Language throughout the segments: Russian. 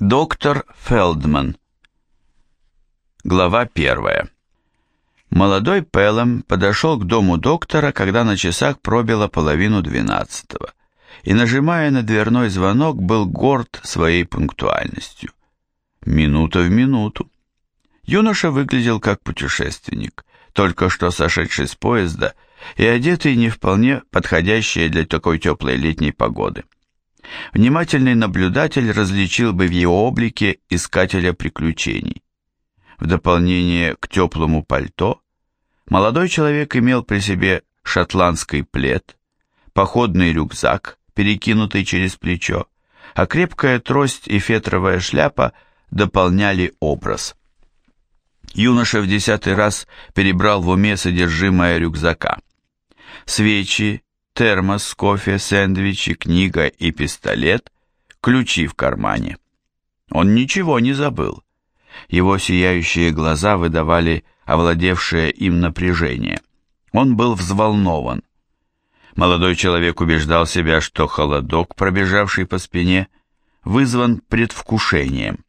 Доктор Фелдман. Глава первая. Молодой Пелом подошел к дому доктора, когда на часах пробило половину двенадцатого, и, нажимая на дверной звонок, был горд своей пунктуальностью. Минута в минуту. Юноша выглядел как путешественник, только что сошедший с поезда и одетый не вполне подходящий для такой теплой летней погоды. Внимательный наблюдатель различил бы в его облике искателя приключений. В дополнение к теплому пальто, молодой человек имел при себе шотландский плед, походный рюкзак, перекинутый через плечо, а крепкая трость и фетровая шляпа дополняли образ. Юноша в десятый раз перебрал в уме содержимое рюкзака. Свечи, термос, кофе, сэндвичи, книга и пистолет, ключи в кармане. Он ничего не забыл. Его сияющие глаза выдавали овладевшее им напряжение. Он был взволнован. Молодой человек убеждал себя, что холодок, пробежавший по спине, вызван предвкушением.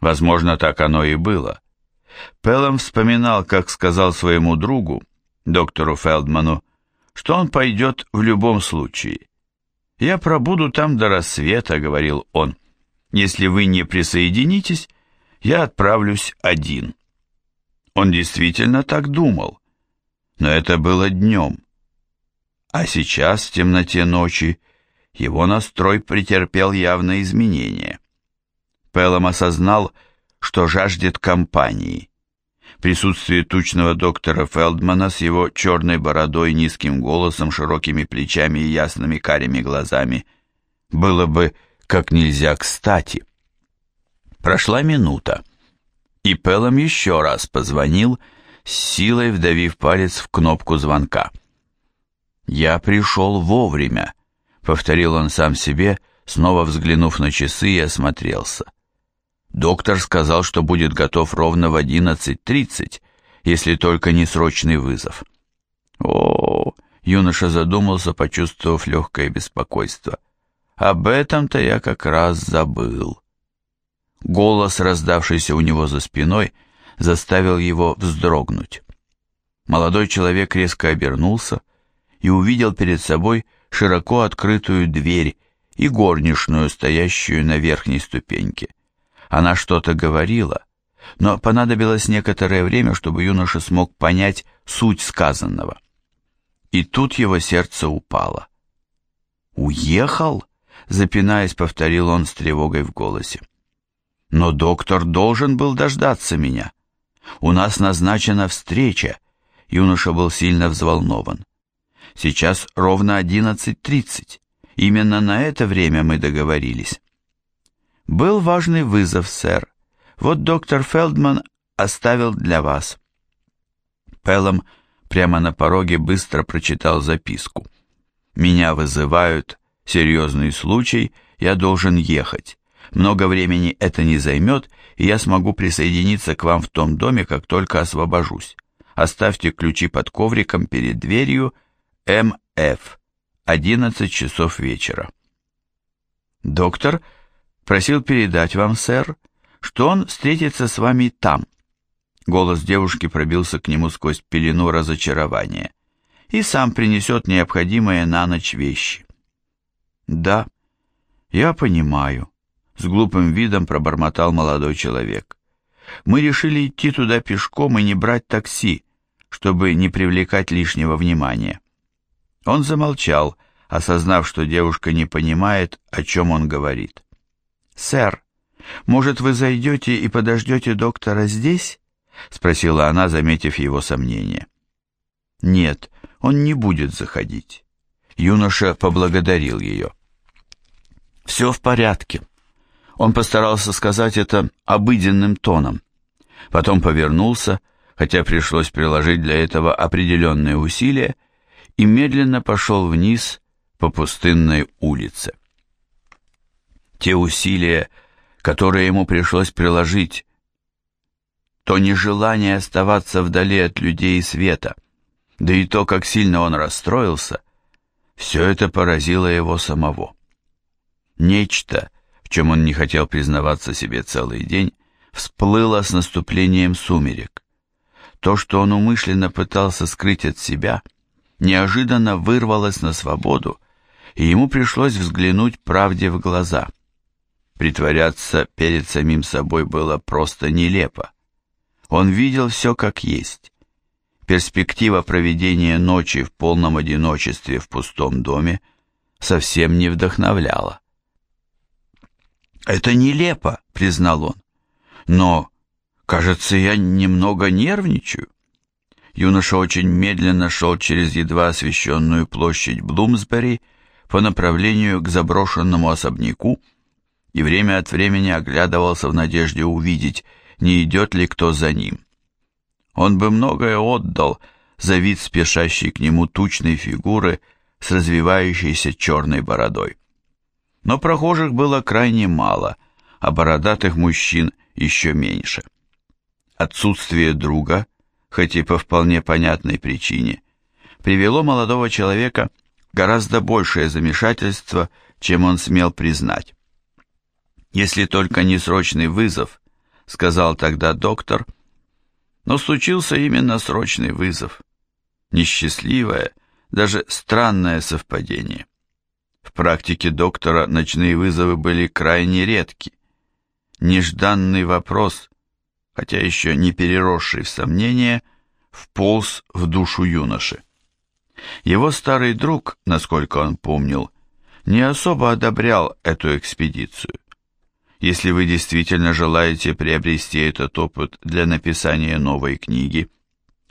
Возможно, так оно и было. Пеллом вспоминал, как сказал своему другу, доктору Фелдману, что он пойдет в любом случае. «Я пробуду там до рассвета», — говорил он. «Если вы не присоединитесь, я отправлюсь один». Он действительно так думал, но это было днем. А сейчас, в темноте ночи, его настрой претерпел явное изменение. Пелом осознал, что жаждет компании. Присутствие тучного доктора Фелдмана с его черной бородой, низким голосом, широкими плечами и ясными карими глазами было бы как нельзя кстати. Прошла минута, и Пелом еще раз позвонил, силой вдавив палец в кнопку звонка. «Я пришел вовремя», — повторил он сам себе, снова взглянув на часы и осмотрелся. Доктор сказал, что будет готов ровно в 11.30, если только не срочный вызов. О, юноша задумался, почувствовав легкое беспокойство. Об этом-то я как раз забыл. Голос, раздавшийся у него за спиной, заставил его вздрогнуть. Молодой человек резко обернулся и увидел перед собой широко открытую дверь и горничную, стоящую на верхней ступеньке. Она что-то говорила, но понадобилось некоторое время, чтобы юноша смог понять суть сказанного. И тут его сердце упало. «Уехал?» — запинаясь, повторил он с тревогой в голосе. «Но доктор должен был дождаться меня. У нас назначена встреча». Юноша был сильно взволнован. «Сейчас ровно одиннадцать тридцать. Именно на это время мы договорились». «Был важный вызов, сэр. Вот доктор Фелдман оставил для вас». Пеллом прямо на пороге быстро прочитал записку. «Меня вызывают. Серьезный случай. Я должен ехать. Много времени это не займет, и я смогу присоединиться к вам в том доме, как только освобожусь. Оставьте ключи под ковриком перед дверью. М.Ф. 11 часов вечера». Доктор Просил передать вам, сэр, что он встретится с вами там. Голос девушки пробился к нему сквозь пелену разочарования. И сам принесет необходимые на ночь вещи. Да, я понимаю, с глупым видом пробормотал молодой человек. Мы решили идти туда пешком и не брать такси, чтобы не привлекать лишнего внимания. Он замолчал, осознав, что девушка не понимает, о чем он говорит. «Сэр, может, вы зайдете и подождете доктора здесь?» — спросила она, заметив его сомнение. «Нет, он не будет заходить». Юноша поблагодарил ее. «Все в порядке». Он постарался сказать это обыденным тоном. Потом повернулся, хотя пришлось приложить для этого определенные усилия, и медленно пошел вниз по пустынной улице. Те усилия, которые ему пришлось приложить, то нежелание оставаться вдали от людей и света, да и то, как сильно он расстроился, все это поразило его самого. Нечто, в чем он не хотел признаваться себе целый день, всплыло с наступлением сумерек. То, что он умышленно пытался скрыть от себя, неожиданно вырвалось на свободу, и ему пришлось взглянуть правде в глаза. Притворяться перед самим собой было просто нелепо. Он видел все как есть. Перспектива проведения ночи в полном одиночестве в пустом доме совсем не вдохновляла. «Это нелепо», — признал он. «Но, кажется, я немного нервничаю». Юноша очень медленно шел через едва освещенную площадь Блумсбери по направлению к заброшенному особняку и время от времени оглядывался в надежде увидеть, не идет ли кто за ним. Он бы многое отдал за вид спешащей к нему тучной фигуры с развивающейся черной бородой. Но прохожих было крайне мало, а бородатых мужчин еще меньше. Отсутствие друга, хоть и по вполне понятной причине, привело молодого человека гораздо большее замешательство, чем он смел признать. «Если только не срочный вызов», — сказал тогда доктор, но случился именно срочный вызов. Несчастливое, даже странное совпадение. В практике доктора ночные вызовы были крайне редки. Нежданный вопрос, хотя еще не переросший в сомнение, вполз в душу юноши. Его старый друг, насколько он помнил, не особо одобрял эту экспедицию. Если вы действительно желаете приобрести этот опыт для написания новой книги,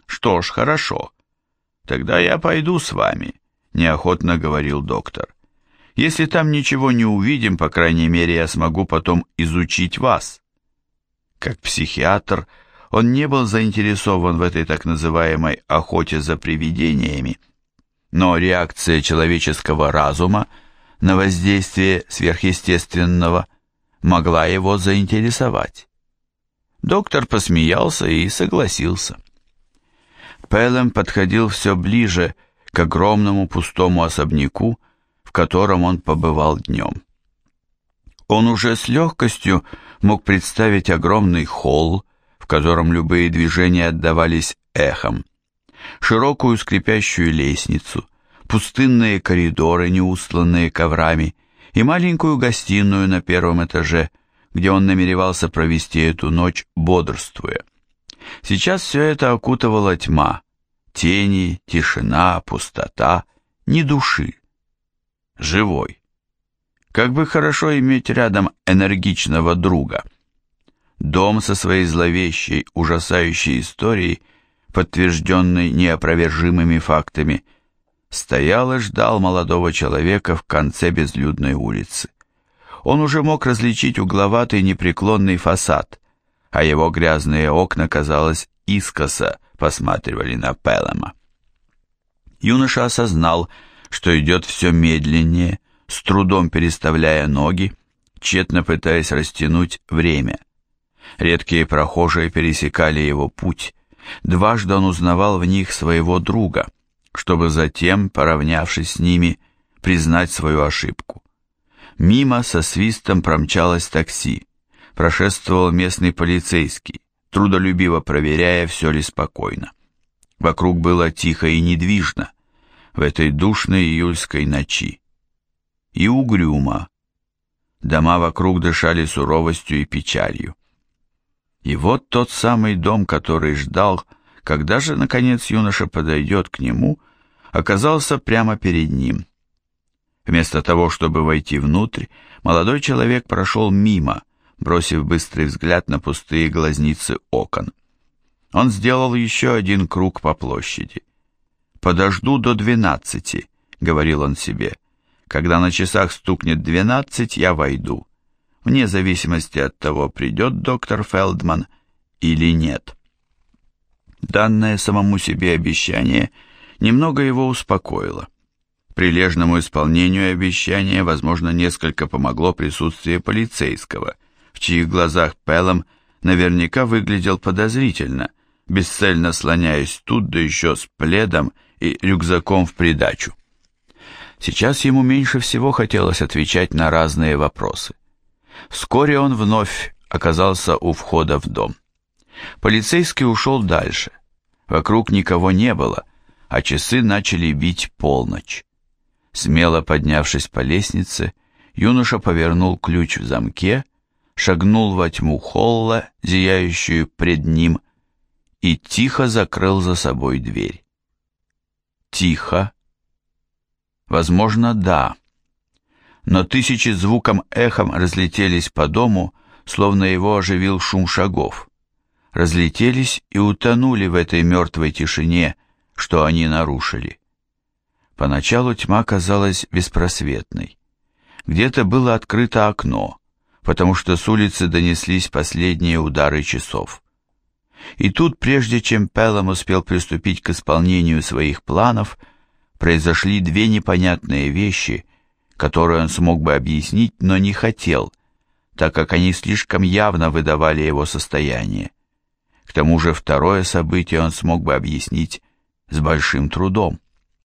что ж, хорошо. Тогда я пойду с вами, неохотно говорил доктор. Если там ничего не увидим, по крайней мере, я смогу потом изучить вас. Как психиатр, он не был заинтересован в этой так называемой охоте за привидениями, но реакция человеческого разума на воздействие сверхъестественного могла его заинтересовать. Доктор посмеялся и согласился. Пелем подходил все ближе к огромному пустому особняку, в котором он побывал днем. Он уже с легкостью мог представить огромный холл, в котором любые движения отдавались эхом, широкую скрипящую лестницу, пустынные коридоры, не устланные коврами, и маленькую гостиную на первом этаже, где он намеревался провести эту ночь, бодрствуя. Сейчас все это окутывала тьма, тени, тишина, пустота, ни души. Живой. Как бы хорошо иметь рядом энергичного друга. Дом со своей зловещей, ужасающей историей, подтвержденной неопровержимыми фактами – стоял и ждал молодого человека в конце безлюдной улицы. Он уже мог различить угловатый непреклонный фасад, а его грязные окна, казалось, искоса посматривали на Пелема. Юноша осознал, что идет все медленнее, с трудом переставляя ноги, тщетно пытаясь растянуть время. Редкие прохожие пересекали его путь. Дважды он узнавал в них своего друга — чтобы затем, поравнявшись с ними, признать свою ошибку. Мимо со свистом промчалось такси, прошествовал местный полицейский, трудолюбиво проверяя, все ли спокойно. Вокруг было тихо и недвижно, в этой душной июльской ночи. И угрюмо. Дома вокруг дышали суровостью и печалью. И вот тот самый дом, который ждал, когда же, наконец, юноша подойдет к нему, оказался прямо перед ним. Вместо того, чтобы войти внутрь, молодой человек прошел мимо, бросив быстрый взгляд на пустые глазницы окон. Он сделал еще один круг по площади. «Подожду до двенадцати», — говорил он себе. «Когда на часах стукнет двенадцать, я войду, вне зависимости от того, придет доктор Фелдман или нет». Данное самому себе обещание немного его успокоило. Прилежному исполнению обещания, возможно, несколько помогло присутствие полицейского, в чьих глазах Пелом наверняка выглядел подозрительно, бесцельно слоняясь тут, да еще с пледом и рюкзаком в придачу. Сейчас ему меньше всего хотелось отвечать на разные вопросы. Вскоре он вновь оказался у входа в дом. Полицейский ушел дальше. Вокруг никого не было, а часы начали бить полночь. Смело поднявшись по лестнице, юноша повернул ключ в замке, шагнул во тьму холла, зияющую пред ним, и тихо закрыл за собой дверь. Тихо. Возможно, да. Но тысячи звуком эхом разлетелись по дому, словно его оживил шум шагов. Разлетелись и утонули в этой мертвой тишине, что они нарушили. Поначалу тьма казалась беспросветной. Где-то было открыто окно, потому что с улицы донеслись последние удары часов. И тут, прежде чем Пеллом успел приступить к исполнению своих планов, произошли две непонятные вещи, которые он смог бы объяснить, но не хотел, так как они слишком явно выдавали его состояние. К тому же второе событие он смог бы объяснить с большим трудом.